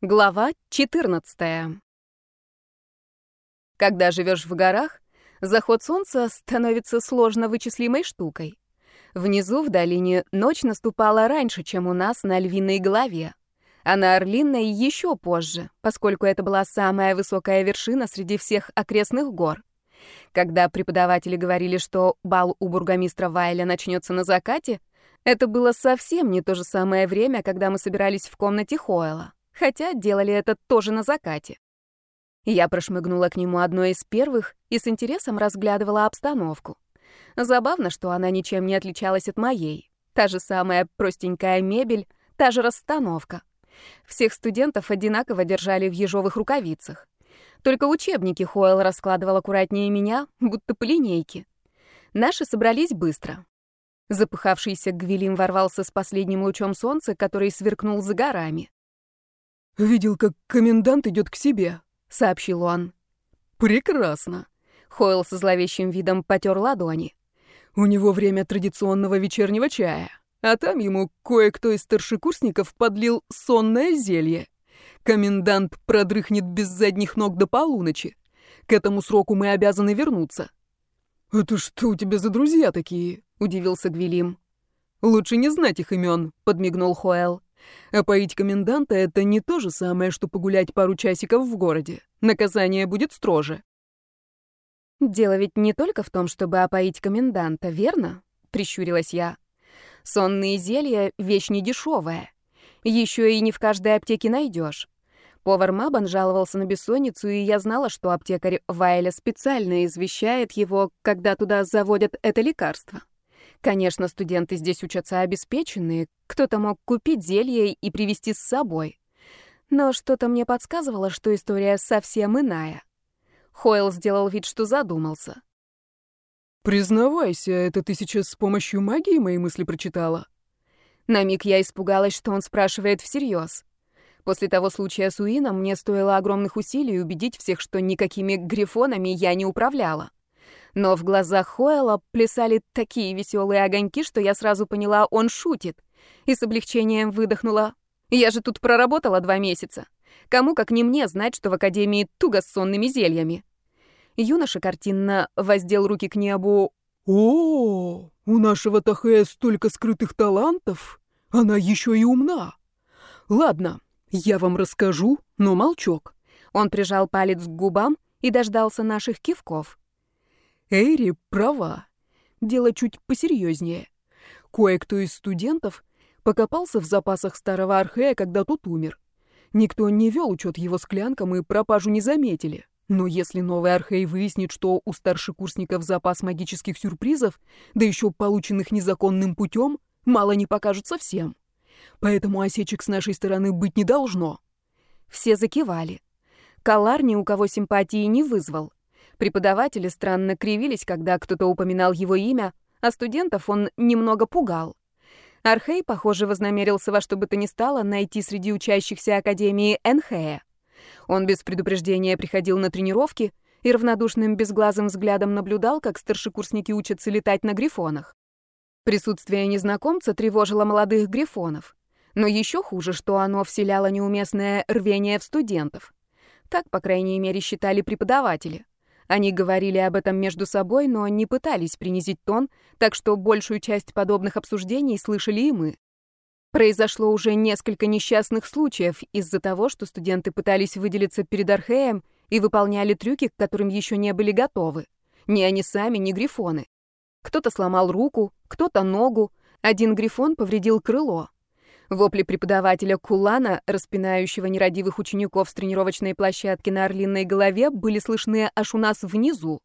Глава 14. Когда живешь в горах, заход солнца становится сложно вычислимой штукой. Внизу, в долине, ночь наступала раньше, чем у нас на Львиной голове, а на Орлиной еще позже, поскольку это была самая высокая вершина среди всех окрестных гор. Когда преподаватели говорили, что бал у бургомистра Вайля начнется на закате, это было совсем не то же самое время, когда мы собирались в комнате Хоэла хотя делали это тоже на закате. Я прошмыгнула к нему одной из первых и с интересом разглядывала обстановку. Забавно, что она ничем не отличалась от моей. Та же самая простенькая мебель, та же расстановка. Всех студентов одинаково держали в ежовых рукавицах. Только учебники Хойл раскладывал аккуратнее меня, будто по линейке. Наши собрались быстро. Запыхавшийся Гвилим ворвался с последним лучом солнца, который сверкнул за горами. «Видел, как комендант идет к себе», — сообщил он. «Прекрасно». Хойл со зловещим видом потер ладони. «У него время традиционного вечернего чая, а там ему кое-кто из старшекурсников подлил сонное зелье. Комендант продрыхнет без задних ног до полуночи. К этому сроку мы обязаны вернуться». «Это что у тебя за друзья такие?» — удивился Гвилим. «Лучше не знать их имен», — подмигнул Хоэл. А поить коменданта — это не то же самое, что погулять пару часиков в городе. Наказание будет строже. «Дело ведь не только в том, чтобы опоить коменданта, верно?» — прищурилась я. «Сонные зелья — вещь недешевая. Еще и не в каждой аптеке найдешь. Повар Мабан жаловался на бессонницу, и я знала, что аптекарь Вайля специально извещает его, когда туда заводят это лекарство. Конечно, студенты здесь учатся обеспеченные, кто-то мог купить зелье и привезти с собой. Но что-то мне подсказывало, что история совсем иная. Хойл сделал вид, что задумался. «Признавайся, это ты сейчас с помощью магии мои мысли прочитала?» На миг я испугалась, что он спрашивает всерьез. После того случая с Уином мне стоило огромных усилий убедить всех, что никакими грифонами я не управляла. Но в глазах Хойла плясали такие веселые огоньки, что я сразу поняла, он шутит. И с облегчением выдохнула. Я же тут проработала два месяца. Кому, как не мне, знать, что в Академии туго с сонными зельями. Юноша картинно воздел руки к небу. «О, у нашего Тахея столько скрытых талантов! Она еще и умна! Ладно, я вам расскажу, но молчок». Он прижал палец к губам и дождался наших кивков. Эйри права. Дело чуть посерьезнее. Кое-кто из студентов покопался в запасах старого Архея, когда тот умер. Никто не вел учет его склянкам и пропажу не заметили. Но если новый Архей выяснит, что у старшекурсников запас магических сюрпризов, да еще полученных незаконным путем, мало не покажется всем. Поэтому осечек с нашей стороны быть не должно. Все закивали. Калар ни у кого симпатии не вызвал. Преподаватели странно кривились, когда кто-то упоминал его имя, а студентов он немного пугал. Архей, похоже, вознамерился во что бы то ни стало найти среди учащихся Академии Энхея. Он без предупреждения приходил на тренировки и равнодушным безглазым взглядом наблюдал, как старшекурсники учатся летать на грифонах. Присутствие незнакомца тревожило молодых грифонов. Но еще хуже, что оно вселяло неуместное рвение в студентов. Так, по крайней мере, считали преподаватели. Они говорили об этом между собой, но не пытались принизить тон, так что большую часть подобных обсуждений слышали и мы. Произошло уже несколько несчастных случаев из-за того, что студенты пытались выделиться перед Археем и выполняли трюки, к которым еще не были готовы. Ни они сами, ни грифоны. Кто-то сломал руку, кто-то ногу, один грифон повредил крыло. Вопли преподавателя Кулана, распинающего нерадивых учеников с тренировочной площадки на орлиной голове, были слышны аж у нас внизу.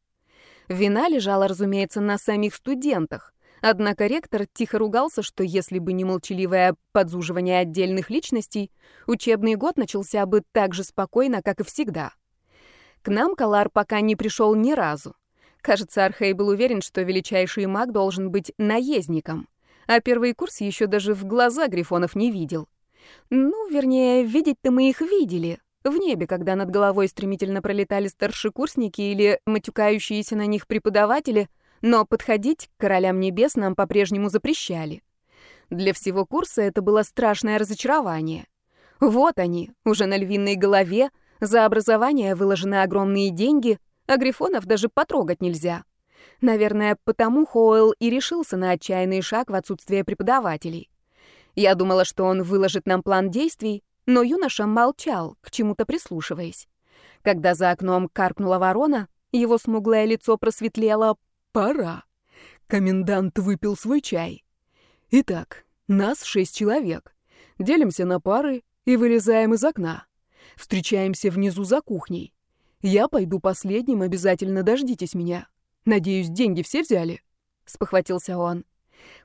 Вина лежала, разумеется, на самих студентах. Однако ректор тихо ругался, что если бы не молчаливое подзуживание отдельных личностей, учебный год начался бы так же спокойно, как и всегда. К нам Калар пока не пришел ни разу. Кажется, Архей был уверен, что величайший маг должен быть наездником а первый курс еще даже в глаза грифонов не видел. Ну, вернее, видеть-то мы их видели. В небе, когда над головой стремительно пролетали старшекурсники или матюкающиеся на них преподаватели, но подходить к королям небес нам по-прежнему запрещали. Для всего курса это было страшное разочарование. Вот они, уже на львиной голове, за образование выложены огромные деньги, а грифонов даже потрогать нельзя. Наверное, потому Хоуэлл и решился на отчаянный шаг в отсутствие преподавателей. Я думала, что он выложит нам план действий, но юноша молчал, к чему-то прислушиваясь. Когда за окном каркнула ворона, его смуглое лицо просветлело. «Пора». Комендант выпил свой чай. «Итак, нас шесть человек. Делимся на пары и вылезаем из окна. Встречаемся внизу за кухней. Я пойду последним, обязательно дождитесь меня. Надеюсь, деньги все взяли?» — спохватился он.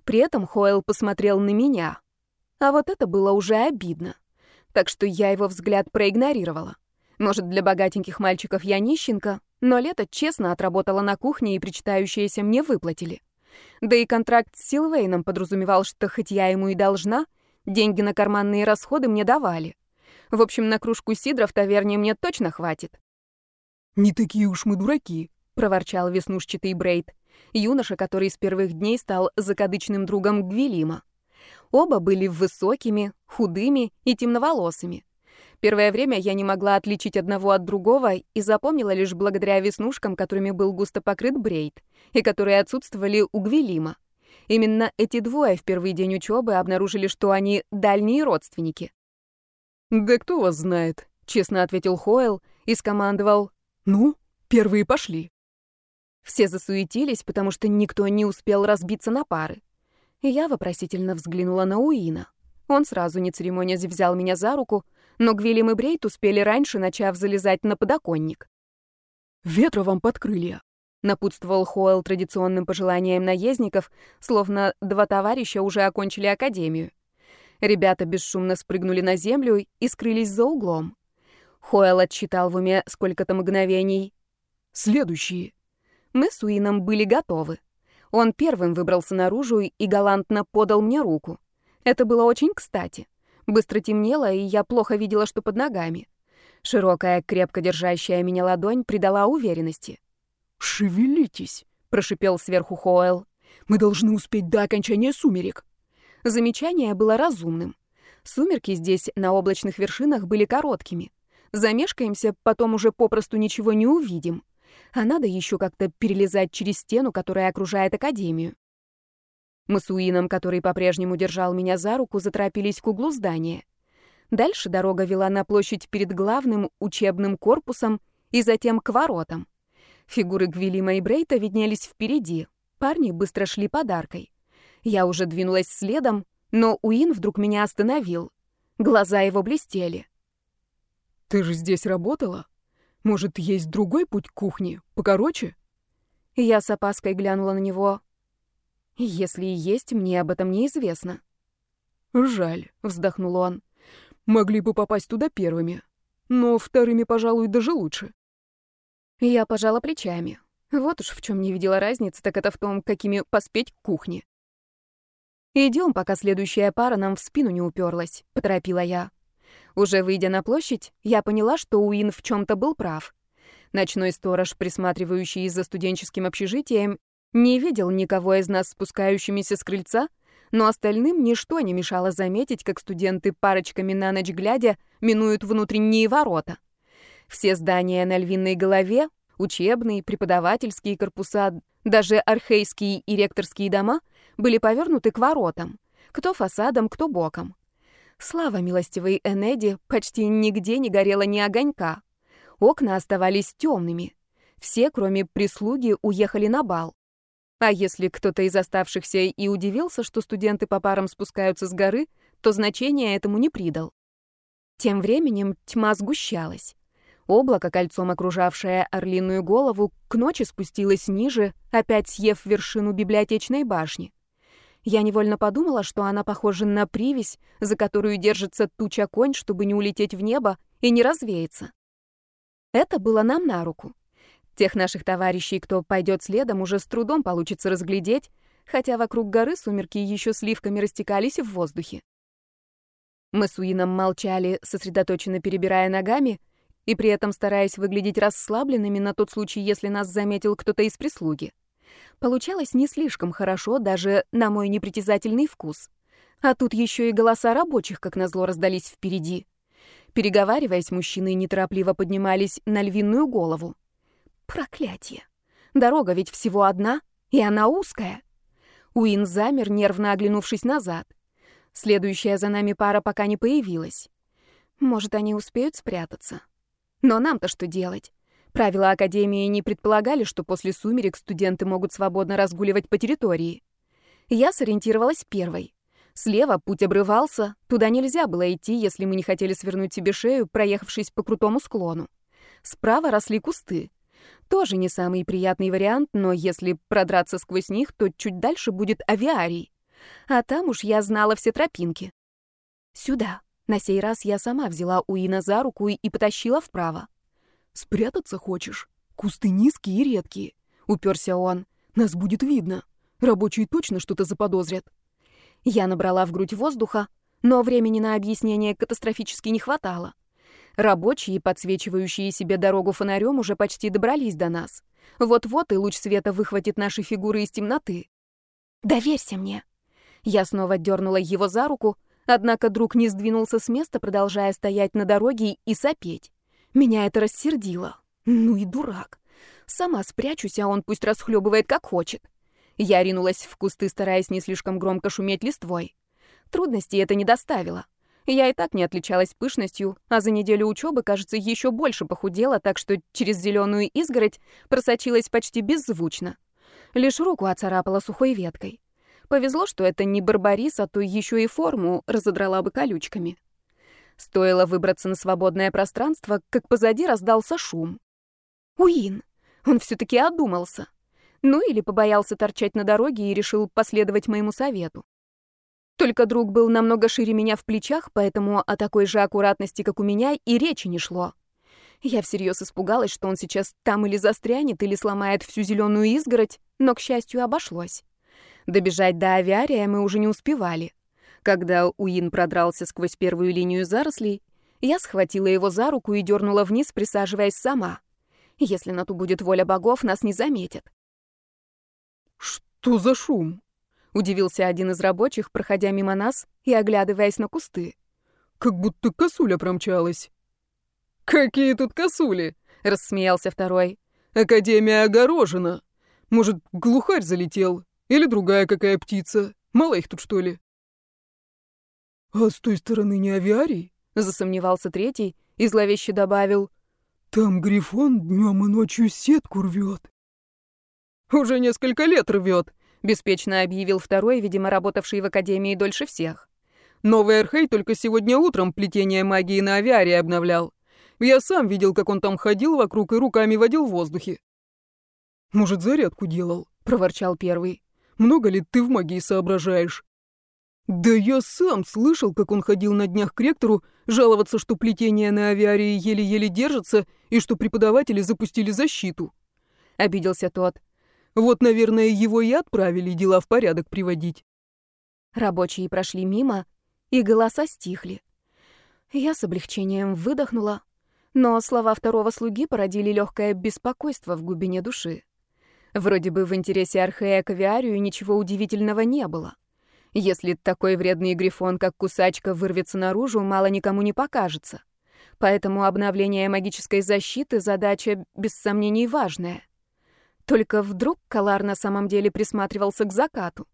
При этом Хойл посмотрел на меня. А вот это было уже обидно. Так что я его взгляд проигнорировала. Может, для богатеньких мальчиков я нищенка, но лето честно отработала на кухне и причитающиеся мне выплатили. Да и контракт с Силвейном подразумевал, что хоть я ему и должна, деньги на карманные расходы мне давали. В общем, на кружку сидра в таверне мне точно хватит. «Не такие уж мы дураки», — проворчал веснушчатый Брейд, юноша, который с первых дней стал закадычным другом Гвилима. Оба были высокими, худыми и темноволосыми. Первое время я не могла отличить одного от другого и запомнила лишь благодаря веснушкам, которыми был густо покрыт Брейд, и которые отсутствовали у Гвилима. Именно эти двое в первый день учебы обнаружили, что они дальние родственники. «Да кто вас знает?» — честно ответил Хойл и скомандовал. «Ну, первые пошли». Все засуетились, потому что никто не успел разбиться на пары. Я вопросительно взглянула на Уина. Он сразу, не церемонясь, взял меня за руку, но Гвилем и Брейт успели раньше, начав залезать на подоконник. «Ветра вам под крылья!» — напутствовал Хоэл традиционным пожеланием наездников, словно два товарища уже окончили академию. Ребята бесшумно спрыгнули на землю и скрылись за углом. Хоэл отсчитал в уме сколько-то мгновений. «Следующие». Мы с Уином были готовы. Он первым выбрался наружу и галантно подал мне руку. Это было очень кстати. Быстро темнело, и я плохо видела, что под ногами. Широкая, крепко держащая меня ладонь придала уверенности. «Шевелитесь», — прошипел сверху Хоэл. «Мы должны успеть до окончания сумерек». Замечание было разумным. Сумерки здесь, на облачных вершинах, были короткими. Замешкаемся, потом уже попросту ничего не увидим. А надо еще как-то перелезать через стену, которая окружает Академию. Мы с Уином, который по-прежнему держал меня за руку, заторопились к углу здания. Дальше дорога вела на площадь перед главным учебным корпусом и затем к воротам. Фигуры Гвилима и Брейта виднелись впереди. Парни быстро шли подаркой. Я уже двинулась следом, но Уин вдруг меня остановил. Глаза его блестели. «Ты же здесь работала? Может, есть другой путь к кухне, покороче?» Я с опаской глянула на него. Если и есть, мне об этом неизвестно. Жаль, вздохнул он. Могли бы попасть туда первыми. Но вторыми, пожалуй, даже лучше. Я пожала плечами. Вот уж в чем не видела разницы, так это в том, какими поспеть к кухне. Идем, пока следующая пара нам в спину не уперлась, поторопила я. Уже выйдя на площадь, я поняла, что Уин в чем-то был прав. Ночной сторож, присматривающий за студенческим общежитием, не видел никого из нас спускающимися с крыльца, но остальным ничто не мешало заметить, как студенты парочками на ночь глядя минуют внутренние ворота. Все здания на львиной голове, учебные, преподавательские корпуса, даже архейские и ректорские дома были повернуты к воротам, кто фасадом, кто боком. Слава милостивой Энеди, почти нигде не горело ни огонька. Окна оставались темными. Все, кроме прислуги, уехали на бал. А если кто-то из оставшихся и удивился, что студенты по парам спускаются с горы, то значения этому не придал. Тем временем тьма сгущалась. Облако, кольцом окружавшее орлиную голову, к ночи спустилось ниже, опять съев вершину библиотечной башни. Я невольно подумала, что она похожа на привязь, за которую держится туча конь, чтобы не улететь в небо и не развеяться. Это было нам на руку. Тех наших товарищей, кто пойдет следом, уже с трудом получится разглядеть, хотя вокруг горы сумерки еще сливками растекались в воздухе. Мы с Уином молчали, сосредоточенно перебирая ногами, и при этом стараясь выглядеть расслабленными на тот случай, если нас заметил кто-то из прислуги. Получалось не слишком хорошо, даже на мой непритязательный вкус. А тут еще и голоса рабочих, как назло, раздались впереди. Переговариваясь, мужчины неторопливо поднимались на львиную голову. Проклятие! Дорога ведь всего одна, и она узкая. Уин замер, нервно оглянувшись назад. Следующая за нами пара пока не появилась. Может, они успеют спрятаться. Но нам-то что делать? Правила Академии не предполагали, что после сумерек студенты могут свободно разгуливать по территории. Я сориентировалась первой. Слева путь обрывался, туда нельзя было идти, если мы не хотели свернуть себе шею, проехавшись по крутому склону. Справа росли кусты. Тоже не самый приятный вариант, но если продраться сквозь них, то чуть дальше будет авиарий. А там уж я знала все тропинки. Сюда. На сей раз я сама взяла Уина за руку и потащила вправо. «Спрятаться хочешь? Кусты низкие и редкие», — уперся он. «Нас будет видно. Рабочие точно что-то заподозрят». Я набрала в грудь воздуха, но времени на объяснение катастрофически не хватало. Рабочие, подсвечивающие себе дорогу фонарем, уже почти добрались до нас. Вот-вот и луч света выхватит наши фигуры из темноты. «Доверься мне!» Я снова дернула его за руку, однако друг не сдвинулся с места, продолжая стоять на дороге и сопеть. Меня это рассердило. Ну и дурак. Сама спрячусь, а он пусть расхлебывает как хочет. Я ринулась в кусты, стараясь не слишком громко шуметь листвой. Трудностей это не доставило. Я и так не отличалась пышностью, а за неделю учебы, кажется, еще больше похудела, так что через зеленую изгородь просочилась почти беззвучно. Лишь руку оцарапала сухой веткой. Повезло, что это не барбарис, а то еще и форму разодрала бы колючками. Стоило выбраться на свободное пространство, как позади раздался шум. Уин! Он все-таки одумался. Ну или побоялся торчать на дороге и решил последовать моему совету. Только друг был намного шире меня в плечах, поэтому о такой же аккуратности, как у меня, и речи не шло. Я всерьез испугалась, что он сейчас там или застрянет, или сломает всю зеленую изгородь, но, к счастью, обошлось. Добежать до авиария мы уже не успевали. Когда Уин продрался сквозь первую линию зарослей, я схватила его за руку и дернула вниз, присаживаясь сама. Если на ту будет воля богов, нас не заметят. «Что за шум?» — удивился один из рабочих, проходя мимо нас и оглядываясь на кусты. «Как будто косуля промчалась». «Какие тут косули?» — рассмеялся второй. «Академия огорожена. Может, глухарь залетел? Или другая какая птица? Мало их тут, что ли?» «А с той стороны не авиарий?» — засомневался третий и зловеще добавил. «Там Грифон днем и ночью сетку рвет». «Уже несколько лет рвет», — беспечно объявил второй, видимо, работавший в Академии дольше всех. «Новый Архей только сегодня утром плетение магии на авиарии обновлял. Я сам видел, как он там ходил вокруг и руками водил в воздухе». «Может, зарядку делал?» — проворчал первый. «Много ли ты в магии соображаешь?» Да я сам слышал, как он ходил на днях к ректору, жаловаться, что плетение на авиарии еле-еле держится и что преподаватели запустили защиту. Обиделся тот. Вот, наверное, его и отправили дела в порядок приводить. Рабочие прошли мимо, и голоса стихли. Я с облегчением выдохнула, но слова второго слуги породили легкое беспокойство в глубине души. Вроде бы в интересе Архея к авиарию ничего удивительного не было. Если такой вредный грифон, как кусачка, вырвется наружу, мало никому не покажется. Поэтому обновление магической защиты — задача, без сомнений, важная. Только вдруг Калар на самом деле присматривался к закату.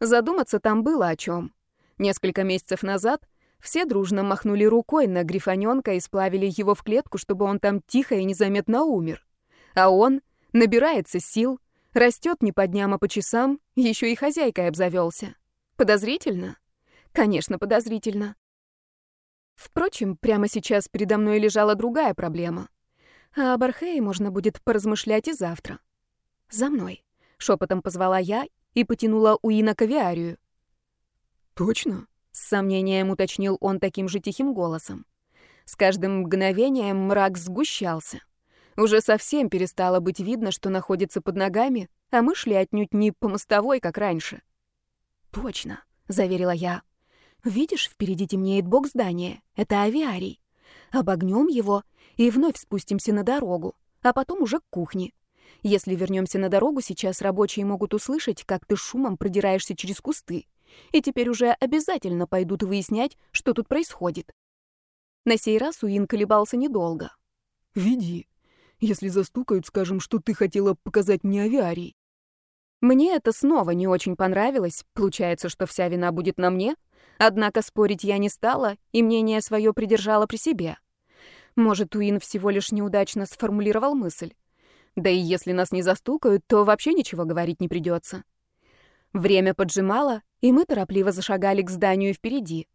Задуматься там было о чем. Несколько месяцев назад все дружно махнули рукой на грифонёнка и сплавили его в клетку, чтобы он там тихо и незаметно умер. А он набирается сил, растет не по дням, а по часам, еще и хозяйкой обзавелся. Подозрительно? Конечно, подозрительно. Впрочем, прямо сейчас передо мной лежала другая проблема. А об Архее можно будет поразмышлять и завтра. «За мной», — шепотом позвала я и потянула Уина к авиарию. «Точно?» — с сомнением уточнил он таким же тихим голосом. С каждым мгновением мрак сгущался. Уже совсем перестало быть видно, что находится под ногами, а мы шли отнюдь не по мостовой, как раньше. «Точно», — заверила я. «Видишь, впереди темнеет бок здания. Это авиарий. Обогнем его и вновь спустимся на дорогу, а потом уже к кухне. Если вернемся на дорогу, сейчас рабочие могут услышать, как ты шумом продираешься через кусты. И теперь уже обязательно пойдут выяснять, что тут происходит». На сей раз Уин колебался недолго. «Веди. Если застукают, скажем, что ты хотела показать мне авиарий». Мне это снова не очень понравилось. Получается, что вся вина будет на мне. Однако спорить я не стала, и мнение свое придержала при себе. Может, Уин всего лишь неудачно сформулировал мысль. Да и если нас не застукают, то вообще ничего говорить не придется. Время поджимало, и мы торопливо зашагали к зданию впереди.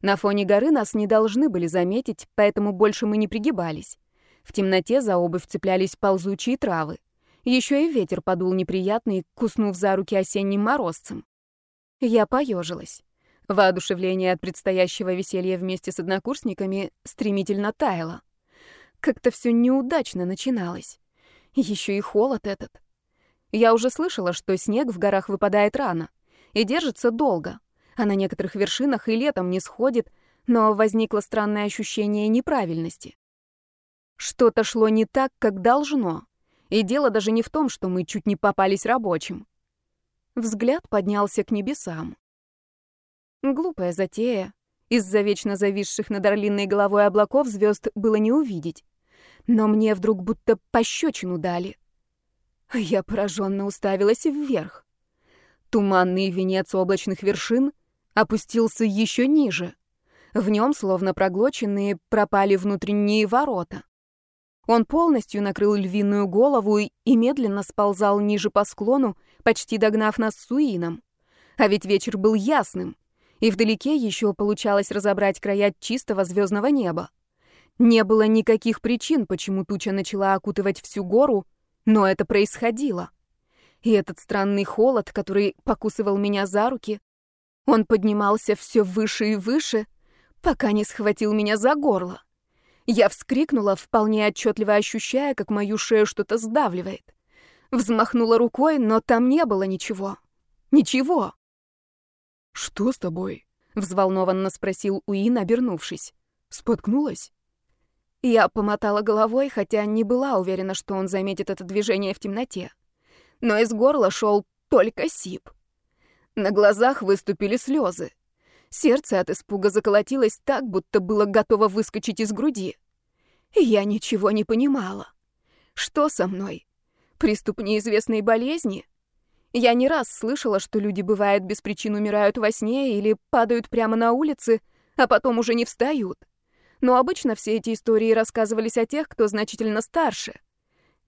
На фоне горы нас не должны были заметить, поэтому больше мы не пригибались. В темноте за обувь цеплялись ползучие травы. Еще и ветер подул неприятный, куснув за руки осенним морозцем. Я поежилась. Воодушевление от предстоящего веселья вместе с однокурсниками стремительно таяло. Как-то все неудачно начиналось. Еще и холод этот. Я уже слышала, что снег в горах выпадает рано и держится долго, а на некоторых вершинах и летом не сходит, но возникло странное ощущение неправильности. Что-то шло не так, как должно, и дело даже не в том, что мы чуть не попались рабочим. Взгляд поднялся к небесам. Глупая затея. Из-за вечно зависших над орлиной головой облаков звезд было не увидеть. Но мне вдруг будто пощечину дали. Я пораженно уставилась вверх. Туманный венец облачных вершин опустился еще ниже. В нем, словно проглоченные, пропали внутренние ворота. Он полностью накрыл львиную голову и медленно сползал ниже по склону, почти догнав нас с Суином. А ведь вечер был ясным и вдалеке еще получалось разобрать края чистого звездного неба. Не было никаких причин, почему туча начала окутывать всю гору, но это происходило. И этот странный холод, который покусывал меня за руки, он поднимался все выше и выше, пока не схватил меня за горло. Я вскрикнула, вполне отчетливо ощущая, как мою шею что-то сдавливает. Взмахнула рукой, но там не было ничего. Ничего. «Что с тобой?» — взволнованно спросил Уин, обернувшись. «Споткнулась?» Я помотала головой, хотя не была уверена, что он заметит это движение в темноте. Но из горла шел только сип. На глазах выступили слезы. Сердце от испуга заколотилось так, будто было готово выскочить из груди. Я ничего не понимала. Что со мной? Приступ неизвестной болезни? Я не раз слышала, что люди, бывает, без причин умирают во сне или падают прямо на улице, а потом уже не встают. Но обычно все эти истории рассказывались о тех, кто значительно старше.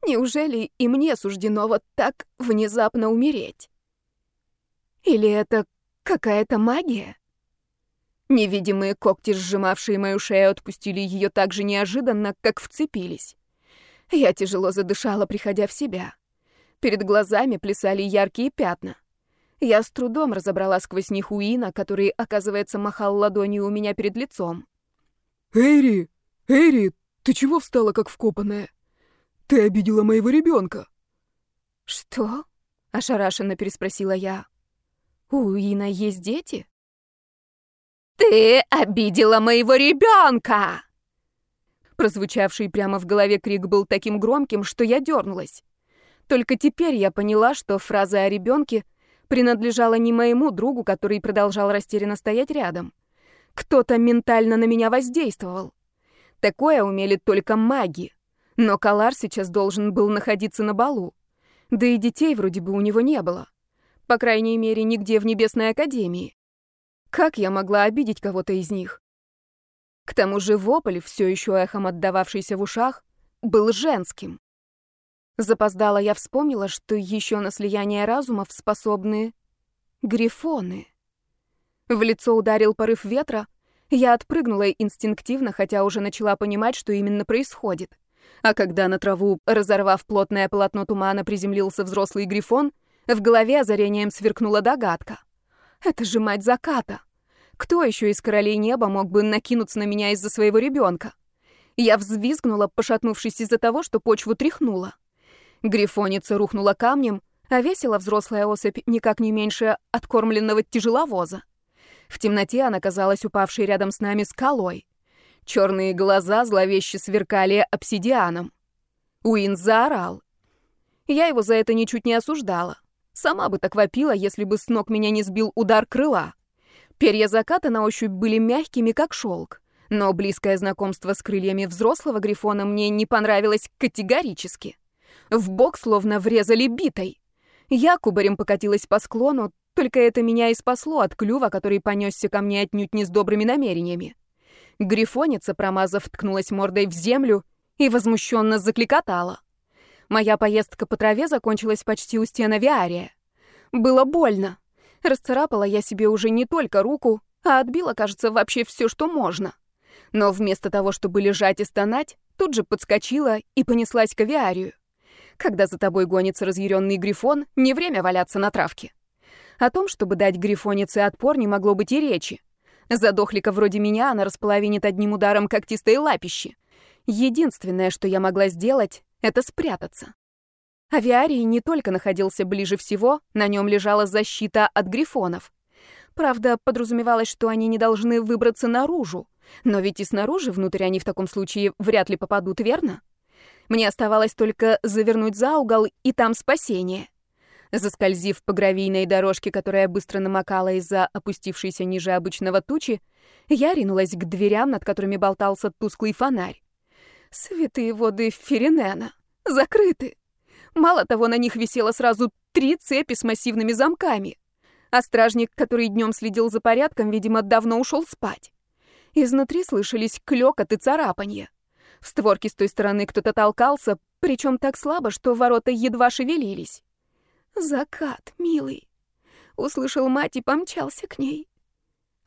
Неужели и мне суждено вот так внезапно умереть? Или это какая-то магия? Невидимые когти, сжимавшие мою шею, отпустили ее так же неожиданно, как вцепились. Я тяжело задышала, приходя в себя. Перед глазами плясали яркие пятна. Я с трудом разобрала сквозь них Уина, который, оказывается, махал ладонью у меня перед лицом. «Эйри! Эйри, ты чего встала, как вкопанная? Ты обидела моего ребенка!» «Что?» — ошарашенно переспросила я. «У Уина есть дети?» «Ты обидела моего ребенка!» Прозвучавший прямо в голове крик был таким громким, что я дернулась. Только теперь я поняла, что фраза о ребенке принадлежала не моему другу, который продолжал растерянно стоять рядом. Кто-то ментально на меня воздействовал. Такое умели только маги. Но Калар сейчас должен был находиться на балу. Да и детей вроде бы у него не было. По крайней мере, нигде в Небесной Академии. Как я могла обидеть кого-то из них? К тому же вопль, все еще эхом отдававшийся в ушах, был женским. Запоздала я вспомнила, что еще на слияние разумов способны грифоны. В лицо ударил порыв ветра. Я отпрыгнула инстинктивно, хотя уже начала понимать, что именно происходит. А когда на траву, разорвав плотное полотно тумана, приземлился взрослый грифон, в голове озарением сверкнула догадка. Это же мать заката. Кто еще из королей неба мог бы накинуться на меня из-за своего ребенка? Я взвизгнула, пошатнувшись из-за того, что почву тряхнула. Грифоница рухнула камнем, а весила взрослая особь никак не меньше откормленного тяжеловоза. В темноте она казалась упавшей рядом с нами скалой. Черные глаза зловеще сверкали обсидианом. Уин заорал. Я его за это ничуть не осуждала. Сама бы так вопила, если бы с ног меня не сбил удар крыла. Перья заката на ощупь были мягкими, как шелк, Но близкое знакомство с крыльями взрослого грифона мне не понравилось категорически. В бок словно врезали битой. Я кубарем покатилась по склону, только это меня и спасло от клюва, который понесся ко мне отнюдь не с добрыми намерениями. Грифоница, промазав, ткнулась мордой в землю и возмущенно закликотала. Моя поездка по траве закончилась почти у стен авиария. Было больно. Расцарапала я себе уже не только руку, а отбила, кажется, вообще все, что можно. Но вместо того, чтобы лежать и стонать, тут же подскочила и понеслась к авиарию. Когда за тобой гонится разъяренный грифон, не время валяться на травке. О том, чтобы дать грифонице отпор, не могло быть и речи. Задохлика вроде меня она располовинит одним ударом когтистой лапищи. Единственное, что я могла сделать, это спрятаться. Авиарий не только находился ближе всего, на нем лежала защита от грифонов. Правда, подразумевалось, что они не должны выбраться наружу. Но ведь и снаружи внутрь они в таком случае вряд ли попадут, верно? Мне оставалось только завернуть за угол, и там спасение. Заскользив по гравийной дорожке, которая быстро намокала из-за опустившейся ниже обычного тучи, я ринулась к дверям, над которыми болтался тусклый фонарь. Святые воды Феринена. Закрыты. Мало того, на них висело сразу три цепи с массивными замками. А стражник, который днем следил за порядком, видимо, давно ушел спать. Изнутри слышались клёкот и царапанье. В створке с той стороны кто-то толкался, причем так слабо, что ворота едва шевелились. «Закат, милый!» Услышал мать и помчался к ней.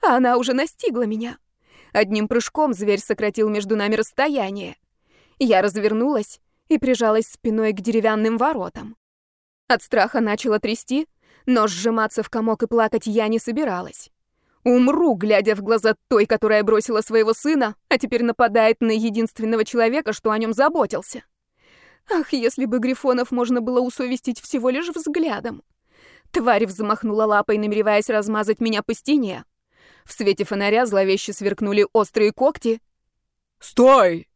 А она уже настигла меня. Одним прыжком зверь сократил между нами расстояние. Я развернулась и прижалась спиной к деревянным воротам. От страха начала трясти, но сжиматься в комок и плакать я не собиралась. Умру, глядя в глаза той, которая бросила своего сына, а теперь нападает на единственного человека, что о нем заботился. Ах, если бы Грифонов можно было усовестить всего лишь взглядом. Тварь взмахнула лапой, намереваясь размазать меня по стене. В свете фонаря зловеще сверкнули острые когти. «Стой!»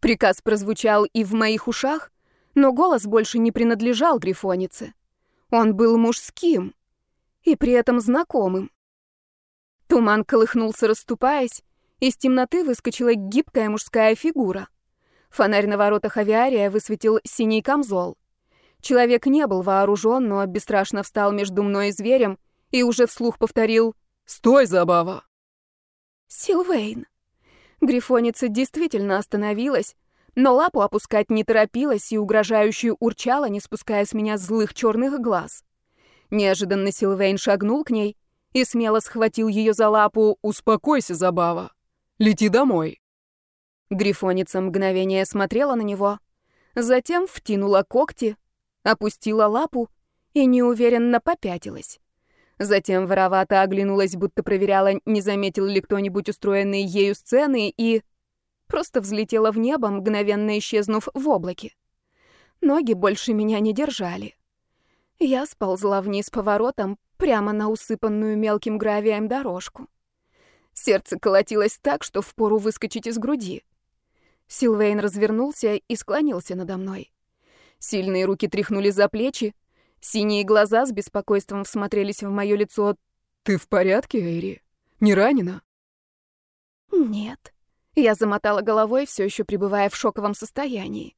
Приказ прозвучал и в моих ушах, но голос больше не принадлежал Грифонице. Он был мужским и при этом знакомым. Туман колыхнулся, расступаясь, из темноты выскочила гибкая мужская фигура. Фонарь на воротах авиария высветил синий камзол. Человек не был вооружен, но бесстрашно встал между мной и зверем и уже вслух повторил «Стой, забава!» Силвейн. Грифоница действительно остановилась, но лапу опускать не торопилась и угрожающе урчала, не спуская с меня злых черных глаз. Неожиданно Силвейн шагнул к ней и смело схватил ее за лапу. «Успокойся, Забава. Лети домой». Грифоница мгновение смотрела на него, затем втянула когти, опустила лапу и неуверенно попятилась. Затем воровато оглянулась, будто проверяла, не заметил ли кто-нибудь устроенные ею сцены, и просто взлетела в небо, мгновенно исчезнув в облаке. Ноги больше меня не держали. Я сползла вниз поворотом, прямо на усыпанную мелким гравием дорожку. Сердце колотилось так, что впору выскочить из груди. Силвейн развернулся и склонился надо мной. Сильные руки тряхнули за плечи, синие глаза с беспокойством всмотрелись в мое лицо. «Ты в порядке, Эйри? Не ранена?» «Нет». Я замотала головой, все еще пребывая в шоковом состоянии.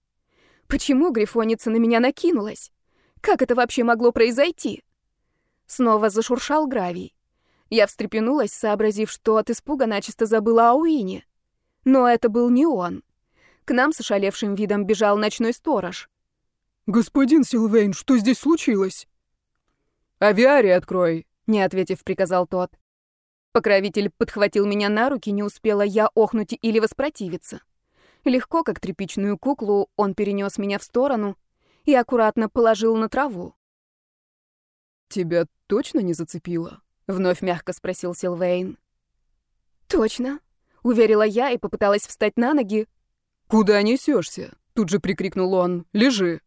Почему грифоница на меня накинулась? Как это вообще могло произойти? Снова зашуршал гравий. Я встрепенулась, сообразив, что от испуга начисто забыла о Уине. Но это был не он. К нам с ошалевшим видом бежал ночной сторож. «Господин Силвейн, что здесь случилось?» «Авиарий открой», — не ответив, приказал тот. Покровитель подхватил меня на руки, не успела я охнуть или воспротивиться. Легко, как тряпичную куклу, он перенес меня в сторону и аккуратно положил на траву. «Тебя точно не зацепило?» — вновь мягко спросил Силвейн. «Точно», — уверила я и попыталась встать на ноги, «Куда несешься?» — тут же прикрикнул он. «Лежи.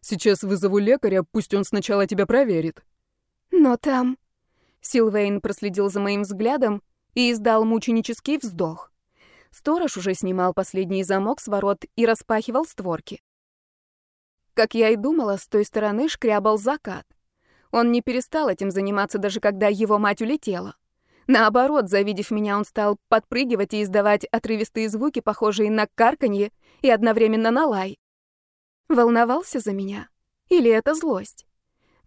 Сейчас вызову лекаря, пусть он сначала тебя проверит». «Но там...» Силвейн проследил за моим взглядом и издал мученический вздох. Сторож уже снимал последний замок с ворот и распахивал створки. Как я и думала, с той стороны шкрябал закат. Он не перестал этим заниматься, даже когда его мать улетела. Наоборот, завидев меня, он стал подпрыгивать и издавать отрывистые звуки, похожие на карканье и одновременно на лай. Волновался за меня? Или это злость?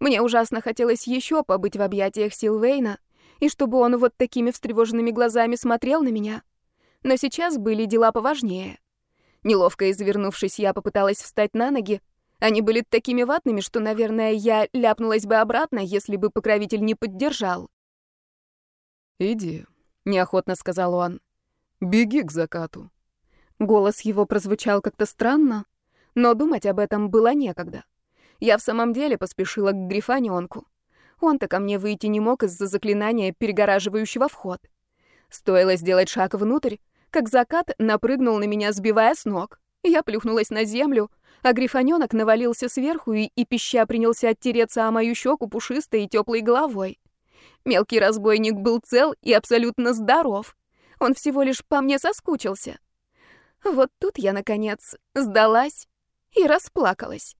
Мне ужасно хотелось еще побыть в объятиях Силвейна, и чтобы он вот такими встревоженными глазами смотрел на меня. Но сейчас были дела поважнее. Неловко извернувшись, я попыталась встать на ноги. Они были такими ватными, что, наверное, я ляпнулась бы обратно, если бы покровитель не поддержал. «Иди», — неохотно сказал он. «Беги к закату». Голос его прозвучал как-то странно, но думать об этом было некогда. Я в самом деле поспешила к Грифонёнку. Он-то ко мне выйти не мог из-за заклинания, перегораживающего вход. Стоило сделать шаг внутрь, как закат напрыгнул на меня, сбивая с ног. Я плюхнулась на землю, а грифонёнок навалился сверху и, и пища принялся оттереться о мою щеку пушистой и теплой головой. Мелкий разбойник был цел и абсолютно здоров. Он всего лишь по мне соскучился. Вот тут я, наконец, сдалась и расплакалась.